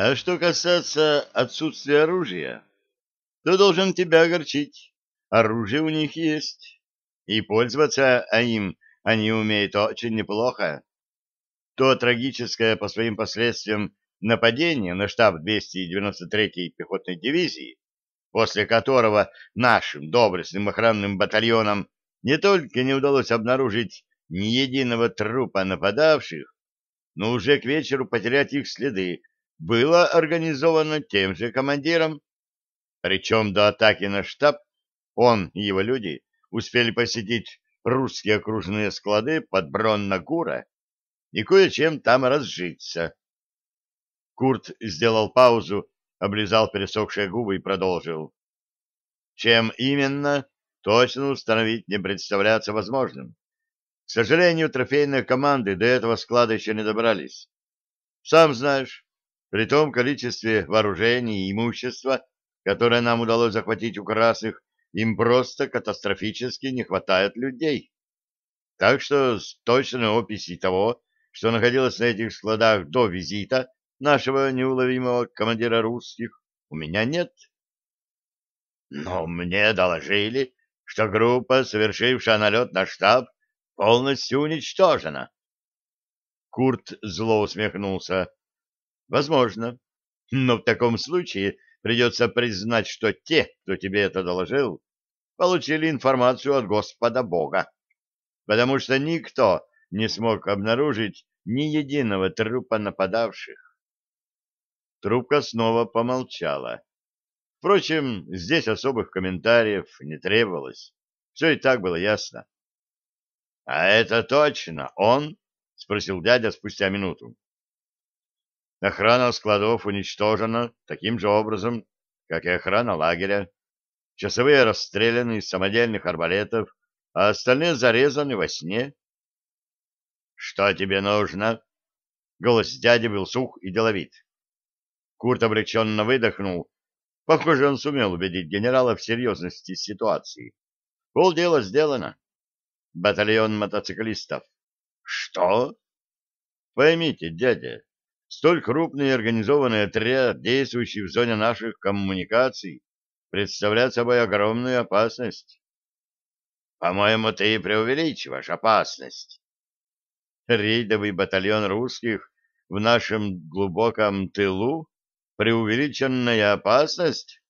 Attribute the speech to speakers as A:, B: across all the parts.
A: А что касается отсутствия оружия, то должен тебя огорчить. Оружие у них есть, и пользоваться им они умеют очень неплохо. То трагическое по своим последствиям нападение на штаб 293-й пехотной дивизии, после которого нашим доблестным охранным батальонам не только не удалось обнаружить ни единого трупа нападавших, но уже к вечеру потерять их следы, было организовано тем же командиром. Причем до атаки на штаб он и его люди успели посетить русские окружные склады под Бронногура и кое-чем там разжиться. Курт сделал паузу, облизал пересохшие губы и продолжил. Чем именно, точно установить не представляется возможным. К сожалению, трофейные команды до этого склада еще не добрались. Сам знаешь, при том количестве вооружений и имущества, которое нам удалось захватить у красных, им просто катастрофически не хватает людей. Так что с точной описью того, что находилось на этих складах до визита нашего неуловимого командира русских, у меня нет. Но мне доложили, что группа, совершившая налет на штаб, полностью уничтожена. Курт зло усмехнулся. Возможно. Но в таком случае придется признать, что те, кто тебе это доложил, получили информацию от Господа Бога, потому что никто не смог обнаружить ни единого трупа нападавших. Трубка снова помолчала. Впрочем, здесь особых комментариев не требовалось. Все и так было ясно. — А это точно он? — спросил дядя спустя минуту. Охрана складов уничтожена таким же образом, как и охрана лагеря. Часовые расстреляны из самодельных арбалетов, а остальные зарезаны во сне. — Что тебе нужно? Голос дяди был сух и деловит. Курт облегченно выдохнул. Похоже, он сумел убедить генерала в серьезности ситуации. Полдела сделано. Батальон мотоциклистов. Что? Поймите, дядя, столь крупный и организованный отряд, действующий в зоне наших коммуникаций, представляет собой огромную опасность. По-моему, ты преувеличиваешь опасность. Рейдовый батальон русских в нашем глубоком тылу преувеличенная опасность?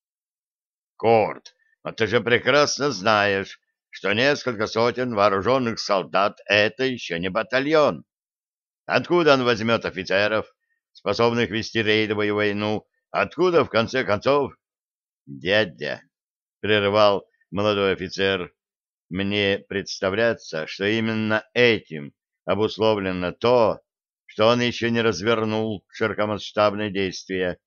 A: Корт, но ты же прекрасно знаешь, что несколько сотен вооруженных солдат — это еще не батальон. Откуда он возьмет офицеров, способных вести рейдовую войну? Откуда, в конце концов? Дядя, — прервал молодой офицер, — мне представляется, что именно этим обусловлено то, что он еще не развернул широкомасштабное действие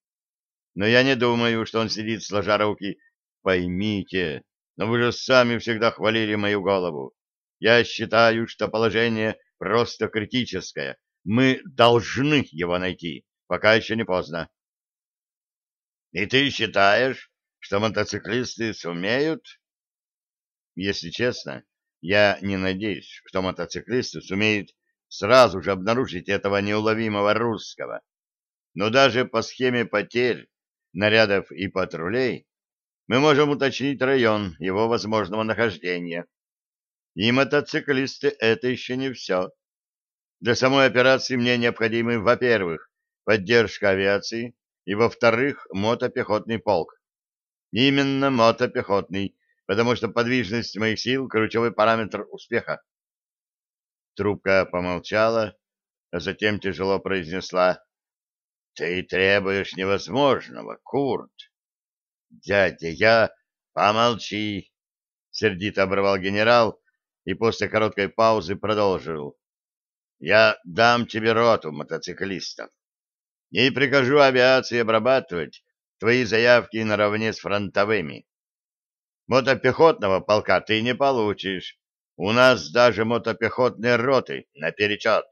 A: но я не думаю, что он сидит сложа руки. Поймите, но вы же сами всегда хвалили мою голову. Я считаю, что положение просто критическое. Мы должны его найти, пока еще не поздно. И ты считаешь, что мотоциклисты сумеют? Если честно, я не надеюсь, что мотоциклисты сумеют сразу же обнаружить этого неуловимого русского. Но даже по схеме потерь нарядов и патрулей, мы можем уточнить район его возможного нахождения. И мотоциклисты — это еще не все. Для самой операции мне необходимы, во-первых, поддержка авиации, и, во-вторых, мотопехотный полк. Именно мотопехотный, потому что подвижность моих сил — ключевой параметр успеха. Трубка помолчала, а затем тяжело произнесла. Ты требуешь невозможного, Курт. Дядя, я... Помолчи, сердито оборвал генерал и после короткой паузы продолжил. Я дам тебе роту мотоциклистов и прикажу авиации обрабатывать твои заявки наравне с фронтовыми. Мотопехотного полка ты не получишь. У нас даже мотопехотные роты наперечет.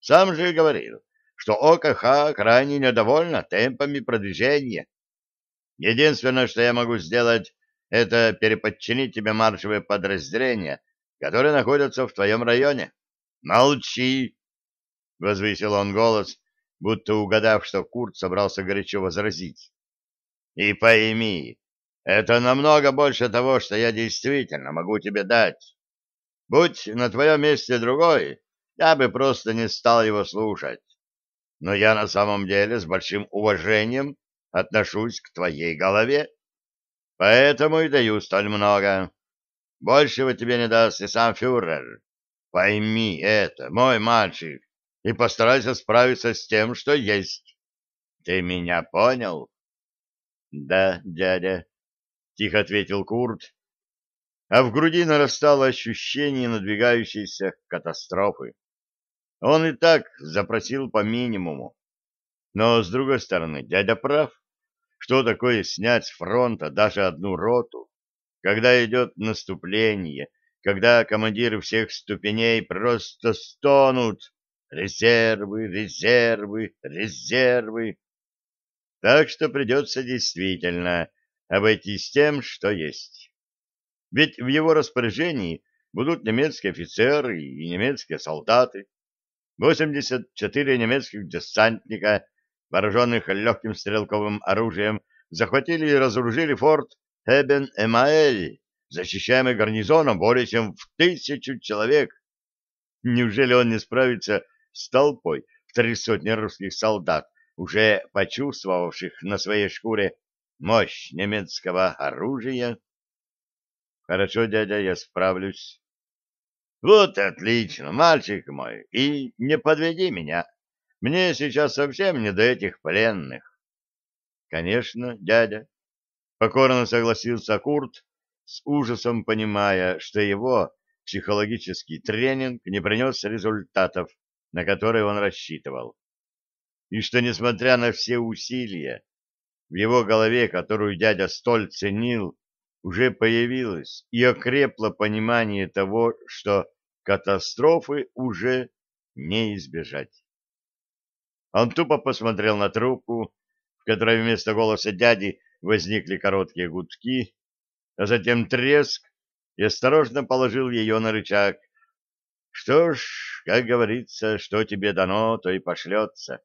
A: Сам же говорил, что ОКХ крайне недовольна темпами продвижения. Единственное, что я могу сделать, это переподчинить тебе маршевые подразделения, которые находятся в твоем районе. Молчи! — возвысил он голос будто угадав, что Курт собрался горячо возразить. И пойми, это намного больше того, что я действительно могу тебе дать. Будь на твоем месте другой, я бы просто не стал его слушать. Но я на самом деле с большим уважением отношусь к твоей голове. Поэтому и даю столь много. Большего тебе не даст и сам фюрер. Пойми это, мой мальчик, и постарайся справиться с тем, что есть. Ты меня понял? — Да, дядя, — тихо ответил Курт, а в груди нарастало ощущение надвигающейся катастрофы. Он и так запросил по минимуму. Но, с другой стороны, дядя прав. Что такое снять с фронта даже одну роту, когда идет наступление, когда командиры всех ступеней просто стонут «Резервы, резервы, резервы!» Так что придется действительно обойтись тем, что есть. Ведь в его распоряжении будут немецкие офицеры и немецкие солдаты, 84 немецких десантника, вооруженных легким стрелковым оружием, захватили и разоружили форт Эбен-Эмаэль, защищаемый гарнизоном более чем в тысячу человек. Неужели он не справится с толпой в три сотни русских солдат, уже почувствовавших на своей шкуре мощь немецкого оружия? Хорошо, дядя, я справлюсь. Вот отлично, мальчик мой, и не подведи меня. Мне сейчас совсем не до этих пленных. Конечно, дядя. Покорно согласился Курт, с ужасом понимая, что его психологический тренинг не принес результатов, на которые он рассчитывал. И что, несмотря на все усилия, в его голове, которую дядя столь ценил, уже появилось и окрепло понимание того, что катастрофы уже не избежать. Он тупо посмотрел на трубку, в которой вместо голоса дяди возникли короткие гудки, а затем треск, и осторожно положил ее на рычаг. Что ж, как говорится, что тебе дано, то и пошлется.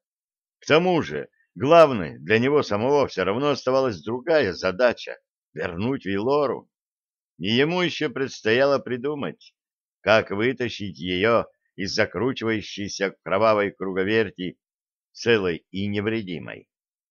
A: К тому же, главное, для него самого все равно оставалась другая задача вернуть Вилору. И ему еще предстояло придумать, как вытащить ее из закручивающейся кровавой круговерти целой и невредимой.